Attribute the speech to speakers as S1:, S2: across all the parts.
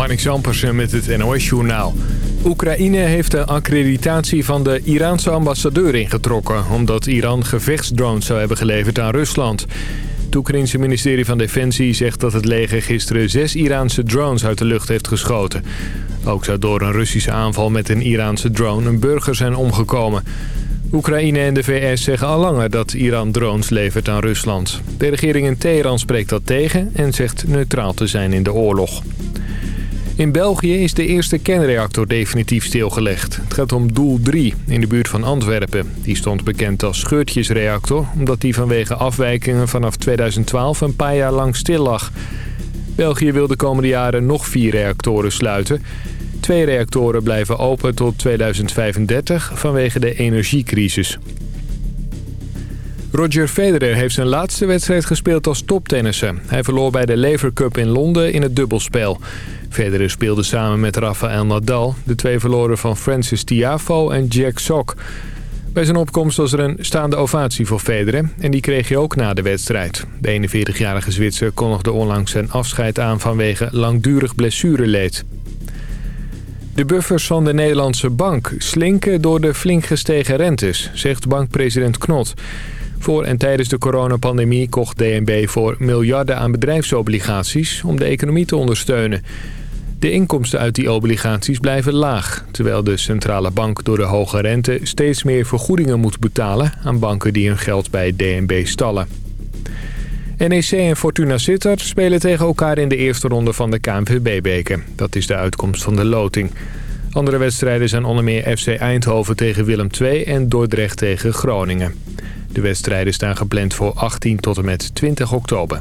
S1: Marnix Ampersen met het NOS-journaal. Oekraïne heeft de accreditatie van de Iraanse ambassadeur ingetrokken... omdat Iran gevechtsdrones zou hebben geleverd aan Rusland. Het Oekraïnse ministerie van Defensie zegt dat het leger gisteren zes Iraanse drones uit de lucht heeft geschoten. Ook zou door een Russische aanval met een Iraanse drone een burger zijn omgekomen. Oekraïne en de VS zeggen al langer dat Iran drones levert aan Rusland. De regering in Teheran spreekt dat tegen en zegt neutraal te zijn in de oorlog. In België is de eerste kernreactor definitief stilgelegd. Het gaat om Doel 3 in de buurt van Antwerpen. Die stond bekend als scheurtjesreactor... omdat die vanwege afwijkingen vanaf 2012 een paar jaar lang stil lag. België wil de komende jaren nog vier reactoren sluiten. Twee reactoren blijven open tot 2035 vanwege de energiecrisis. Roger Federer heeft zijn laatste wedstrijd gespeeld als toptennisser. Hij verloor bij de Lever Cup in Londen in het dubbelspel. Federer speelde samen met Rafael Nadal. De twee verloren van Francis Tiafo en Jack Sock. Bij zijn opkomst was er een staande ovatie voor Federer en die kreeg je ook na de wedstrijd. De 41-jarige Zwitser kondigde onlangs zijn afscheid aan vanwege langdurig blessureleed. De buffers van de Nederlandse bank slinken door de flink gestegen rentes, zegt bankpresident Knot. Voor en tijdens de coronapandemie kocht DNB voor miljarden aan bedrijfsobligaties om de economie te ondersteunen. De inkomsten uit die obligaties blijven laag... terwijl de centrale bank door de hoge rente steeds meer vergoedingen moet betalen... aan banken die hun geld bij DNB stallen. NEC en Fortuna Sittard spelen tegen elkaar in de eerste ronde van de KNVB-beker. Dat is de uitkomst van de loting. Andere wedstrijden zijn onder meer FC Eindhoven tegen Willem II en Dordrecht tegen Groningen. De wedstrijden staan gepland voor 18 tot en met 20 oktober.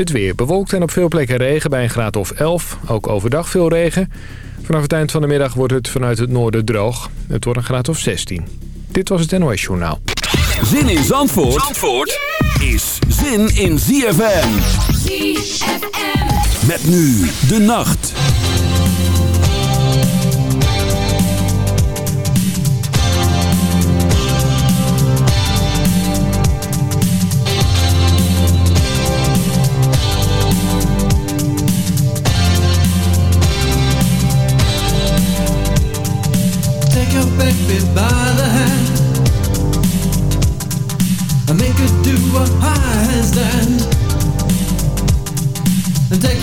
S1: Het weer bewolkt en op veel plekken regen bij een graad of 11. Ook overdag veel regen. Vanaf het eind van de middag wordt het vanuit het noorden droog. Het wordt een graad of 16. Dit was het NOS Journaal.
S2: Zin in Zandvoort, Zandvoort is zin in ZFM. ZFM. Met nu de nacht.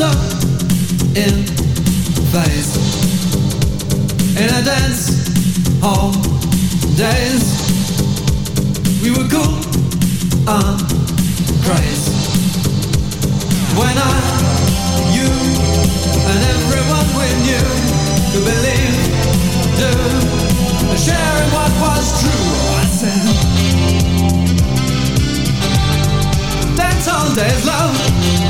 S3: so in phase in a dance hall days we were cool and crazy. When I you and everyone we knew could believe do sharing what was true I said dance all days love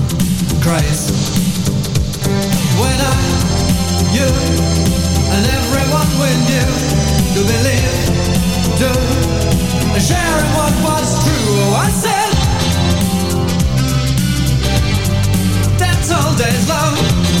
S4: Christ. When I, you, and everyone we knew to believe, to sharing what was true. Oh, I said, that's all days love.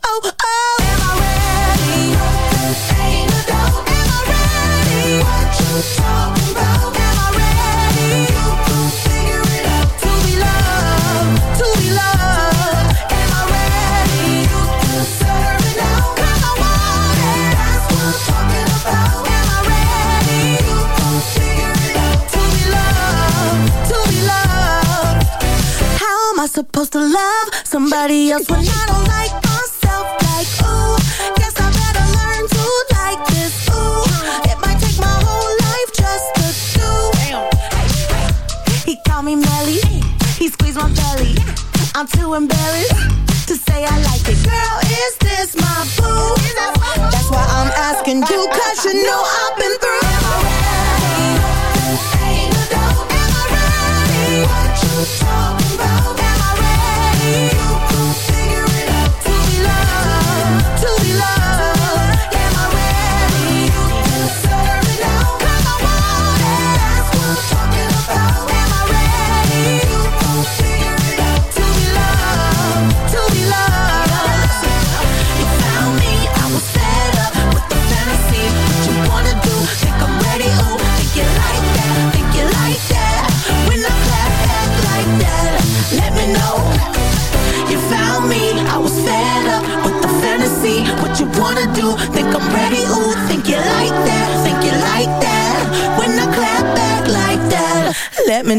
S5: somebody else when I don't like myself. Like, ooh, guess I better learn to like this. Ooh, it might take my whole life just to do. He call me Melly, he squeezed my belly. I'm too embarrassed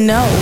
S5: let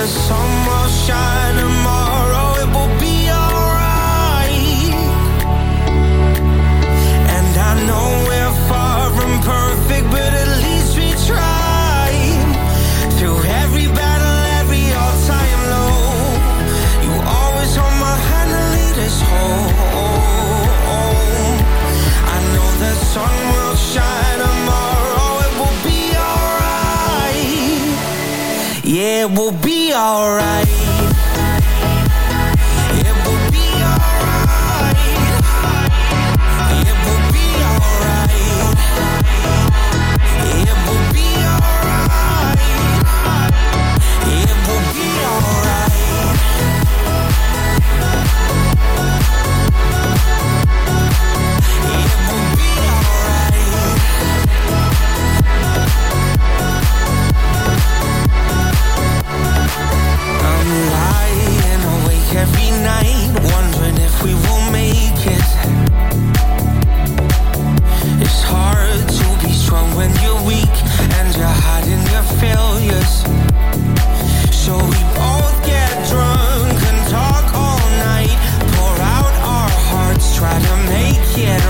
S4: the sun will shine tomorrow.
S6: it will be alright. night Wondering if we will make it. It's hard to be strong when you're weak And you're hiding your failures. So we both get drunk and talk all night Pour out our hearts, try to make it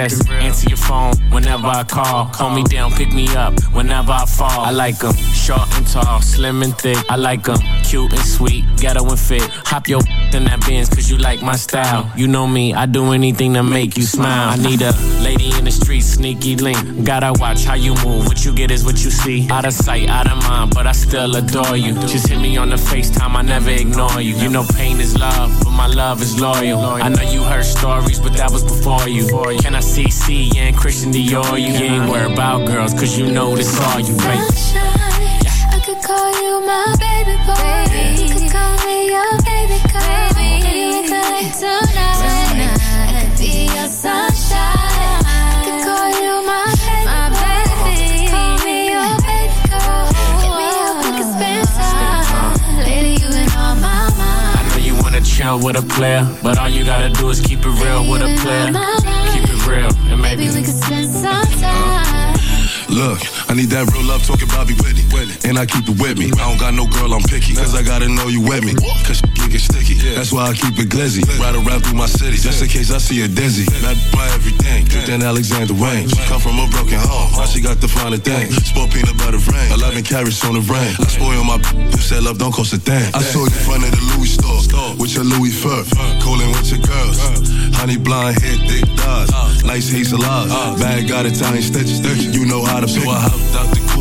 S7: With
S8: whenever I call. Call me down, pick me up whenever I fall. I like 'em short and tall, slim and thick. I like 'em cute and sweet, ghetto and fit. Hop your in that Benz cause you like my style. You know me, I do anything to make you smile. I need a lady in the street, sneaky link. Gotta watch how you move. What you get is what you see. Out of sight, out of mind, but I still adore you. Just hit me on the FaceTime, I never ignore you. You know pain is love, but my love is loyal. I know you heard stories, but that was before you. Can I see C and Christian Dior? You ain't worried about girls, cause you know this all you, baby.
S9: Sunshine. I could call you my baby boy. You could call me your baby girl. Baby, we could like tonight. I could be your sunshine. I could call you my baby. Call me your baby girl. Hit me up, we can spend time. You been on my mind.
S8: I know you wanna chill with a player, but all you gotta do is keep it real with a player. Keep it real, and maybe
S9: Maybe we could spend some time.
S10: Look, I need that real love talking Bobby Whitney. And I keep it with me. I don't got no girl, I'm picky. Cause I gotta know you with me. Cause shit get sticky. That's why I keep it glizzy. Ride around through my city. Just in case I see a dizzy. Not buy everything. Took that Alexander Wang. She come from a broken home. Now she got the finer thing. Sport peanut butter rain. 11 carats on the rain. I spoil my you said love don't cost a thing. I saw you in front of the Louis store. With your Louis fur. Coolin' with your girls. Honey blonde hair, thick thighs. Nice hazel eyes. Bag got Italian stitches. You know how to pick. So I hopped out the